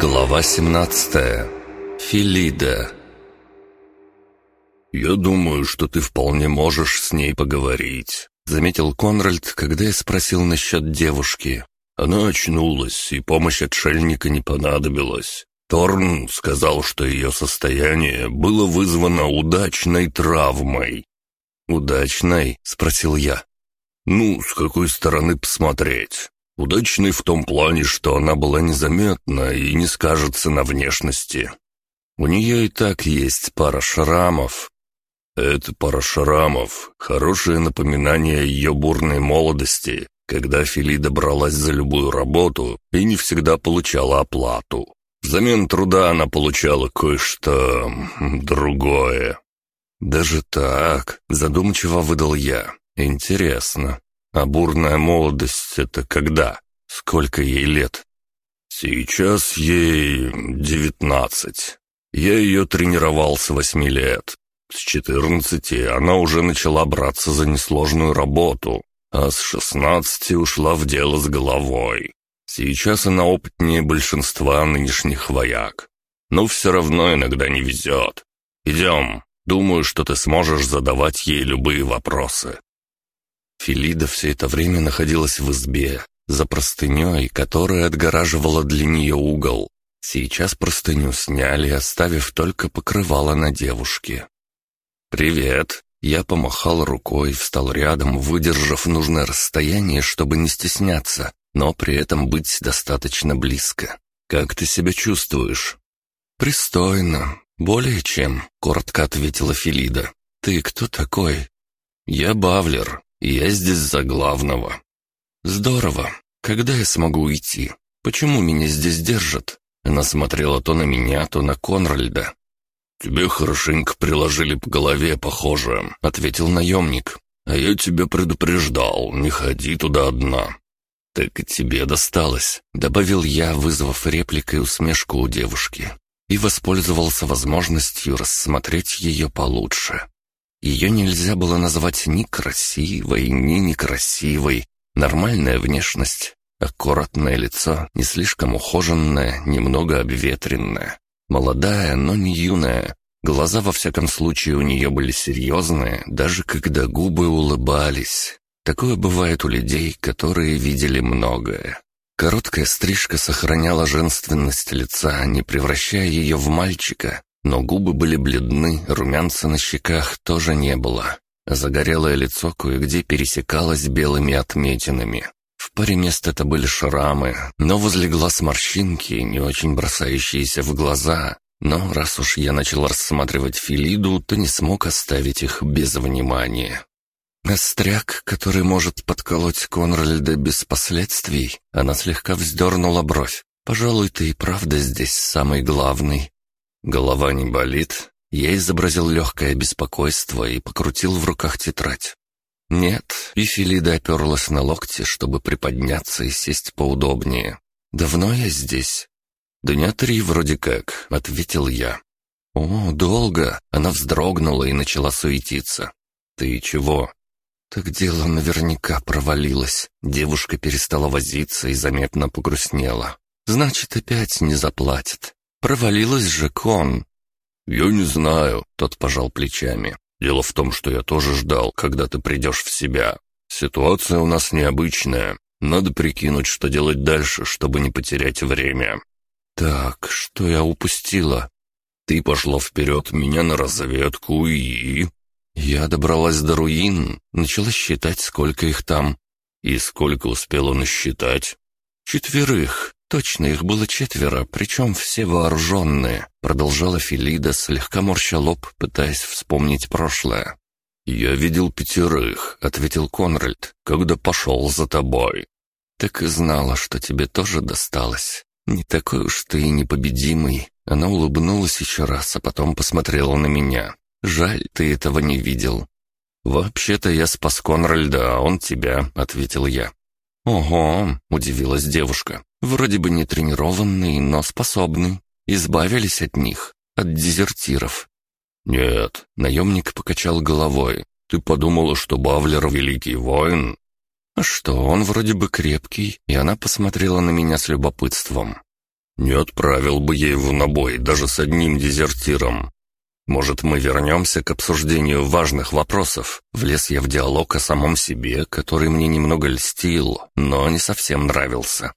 Глава 17. Филида. «Я думаю, что ты вполне можешь с ней поговорить», — заметил Конральд, когда я спросил насчет девушки. Она очнулась, и помощь отшельника не понадобилась. Торн сказал, что ее состояние было вызвано удачной травмой. «Удачной?» — спросил я. «Ну, с какой стороны посмотреть? Удачной в том плане, что она была незаметна и не скажется на внешности. У нее и так есть пара шрамов. Это пара шрамов, хорошее напоминание ее бурной молодости, когда Филида бралась за любую работу и не всегда получала оплату. Взамен труда она получала кое-что другое. «Даже так?» — задумчиво выдал я. «Интересно. А бурная молодость — это когда? Сколько ей лет?» «Сейчас ей девятнадцать. Я ее тренировал с восьми лет. С четырнадцати она уже начала браться за несложную работу, а с шестнадцати ушла в дело с головой. Сейчас она опытнее большинства нынешних вояк. Но все равно иногда не везет. Идем. Думаю, что ты сможешь задавать ей любые вопросы. Филида все это время находилась в избе, за простыней, которая отгораживала для нее угол. Сейчас простыню сняли, оставив только покрывало на девушке. «Привет!» Я помахал рукой, встал рядом, выдержав нужное расстояние, чтобы не стесняться, но при этом быть достаточно близко. «Как ты себя чувствуешь?» «Пристойно. Более чем», — коротко ответила Филида. «Ты кто такой?» «Я Бавлер. Я здесь за главного». «Здорово. Когда я смогу уйти? Почему меня здесь держат?» Она смотрела то на меня, то на Конральда. «Тебе хорошенько приложили по голове, похоже», — ответил наемник. «А я тебя предупреждал, не ходи туда одна». «Так и тебе досталось», — добавил я, вызвав репликой усмешку у девушки, и воспользовался возможностью рассмотреть ее получше. Ее нельзя было назвать ни красивой, ни некрасивой. Нормальная внешность, аккуратное лицо, не слишком ухоженное, немного обветренное. Молодая, но не юная. Глаза, во всяком случае, у нее были серьезные, даже когда губы улыбались. Такое бывает у людей, которые видели многое. Короткая стрижка сохраняла женственность лица, не превращая ее в мальчика, но губы были бледны, румянца на щеках тоже не было. Загорелое лицо кое-где пересекалось белыми отметинами. В паре мест это были шрамы, но возле глаз морщинки, не очень бросающиеся в глаза. Но раз уж я начал рассматривать Филиду, то не смог оставить их без внимания. Остряк, который может подколоть Конральда без последствий, она слегка вздернула бровь. Пожалуй, ты и правда здесь самый главный. Голова не болит. Я изобразил легкое беспокойство и покрутил в руках тетрадь. Нет, и Филида оперлась на локти, чтобы приподняться и сесть поудобнее. «Давно я здесь?» «Дня три вроде как», — ответил я. «О, долго!» — она вздрогнула и начала суетиться. «Ты чего?» «Так дело наверняка провалилось». Девушка перестала возиться и заметно погрустнела. «Значит, опять не заплатит. Провалилась же кон». «Я не знаю», — тот пожал плечами. «Дело в том, что я тоже ждал, когда ты придешь в себя. Ситуация у нас необычная. Надо прикинуть, что делать дальше, чтобы не потерять время». «Так, что я упустила?» «Ты пошла вперед меня на разведку и...» Я добралась до руин, начала считать, сколько их там. И сколько успела насчитать? Четверых. Точно, их было четверо, причем все вооруженные. Продолжала Филида, слегка морща лоб, пытаясь вспомнить прошлое. «Я видел пятерых», — ответил Конральд, — «когда пошел за тобой». «Так и знала, что тебе тоже досталось. Не такой уж ты и непобедимый». Она улыбнулась еще раз, а потом посмотрела на меня. Жаль, ты этого не видел». «Вообще-то я спас Конральда, а он тебя», — ответил я. «Ого», — удивилась девушка. «Вроде бы не тренированный, но способный. Избавились от них, от дезертиров». «Нет», — наемник покачал головой. «Ты подумала, что Бавлер — великий воин?» «А что, он вроде бы крепкий», и она посмотрела на меня с любопытством. Не отправил бы я его на бой даже с одним дезертиром. Может, мы вернемся к обсуждению важных вопросов? Влез я в диалог о самом себе, который мне немного льстил, но не совсем нравился.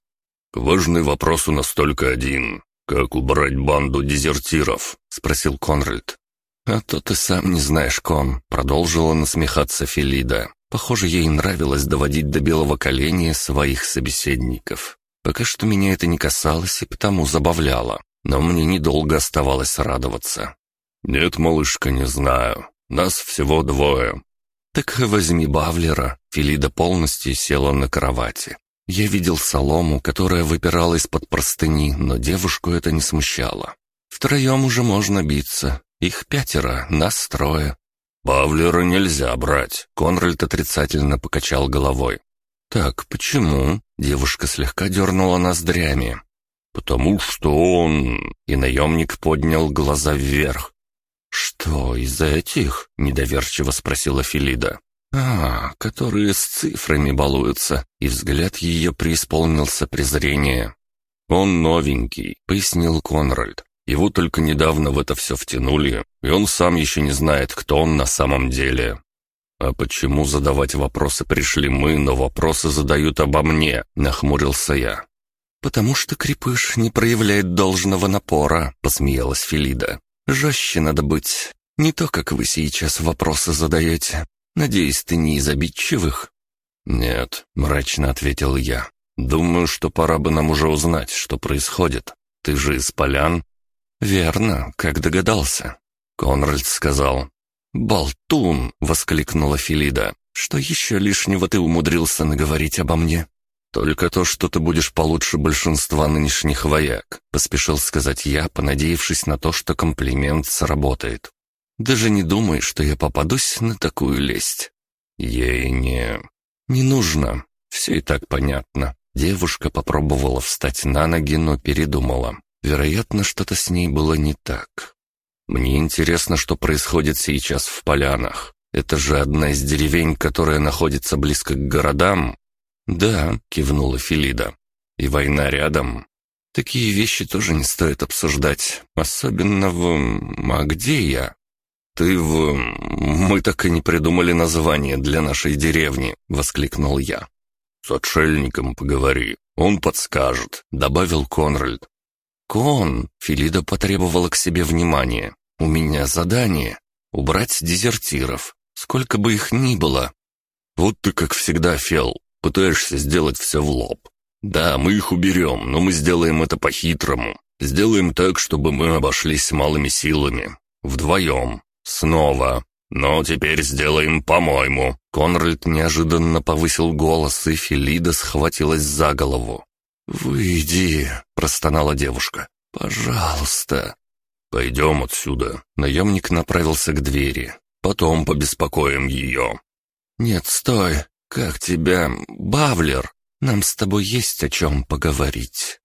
«Важный вопрос у нас только один. Как убрать банду дезертиров?» — спросил Конральд. «А то ты сам не знаешь, Кон», — продолжила насмехаться Филида. Похоже, ей нравилось доводить до белого коленя своих собеседников. Пока что меня это не касалось и потому забавляло, но мне недолго оставалось радоваться. «Нет, малышка, не знаю. Нас всего двое». «Так возьми Бавлера». Филида полностью села на кровати. Я видел солому, которая выпирала из-под простыни, но девушку это не смущало. Втроем уже можно биться. Их пятеро, нас трое. «Павлера нельзя брать», — Конральд отрицательно покачал головой. «Так, почему?» — девушка слегка дернула ноздрями. «Потому что он...» — и наемник поднял глаза вверх. «Что, из-за этих?» — недоверчиво спросила Филида. «А, которые с цифрами балуются», и взгляд ее преисполнился презрения. «Он новенький», — пояснил Конральд. «Его только недавно в это все втянули, и он сам еще не знает, кто он на самом деле». «А почему задавать вопросы пришли мы, но вопросы задают обо мне?» — нахмурился я. «Потому что крепыш не проявляет должного напора», — посмеялась Филида. «Жестче надо быть. Не то, как вы сейчас вопросы задаете. Надеюсь, ты не из обидчивых?» «Нет», — мрачно ответил я. «Думаю, что пора бы нам уже узнать, что происходит. Ты же из полян?» «Верно, как догадался». Конральд сказал. «Болтун!» — воскликнула Филида. «Что еще лишнего ты умудрился наговорить обо мне?» «Только то, что ты будешь получше большинства нынешних вояк», — поспешил сказать я, понадеявшись на то, что комплимент сработает. Даже не думай, что я попадусь на такую лесть. Ей не... Не нужно. Все и так понятно. Девушка попробовала встать на ноги, но передумала. Вероятно, что-то с ней было не так. Мне интересно, что происходит сейчас в полянах. Это же одна из деревень, которая находится близко к городам. Да, кивнула Филида. И война рядом. Такие вещи тоже не стоит обсуждать. Особенно в... А где я? «Ты в... Мы так и не придумали название для нашей деревни», — воскликнул я. «С отшельником поговори, он подскажет», — добавил Конральд. «Кон!» — Филида потребовала к себе внимания. «У меня задание — убрать дезертиров, сколько бы их ни было». «Вот ты, как всегда, Фел, пытаешься сделать все в лоб. Да, мы их уберем, но мы сделаем это по-хитрому. Сделаем так, чтобы мы обошлись малыми силами. Вдвоем. «Снова. Но теперь сделаем по-моему». Конральд неожиданно повысил голос, и Филида схватилась за голову. «Выйди», — простонала девушка. «Пожалуйста». «Пойдем отсюда». Наемник направился к двери. «Потом побеспокоим ее». «Нет, стой. Как тебя? Бавлер. Нам с тобой есть о чем поговорить».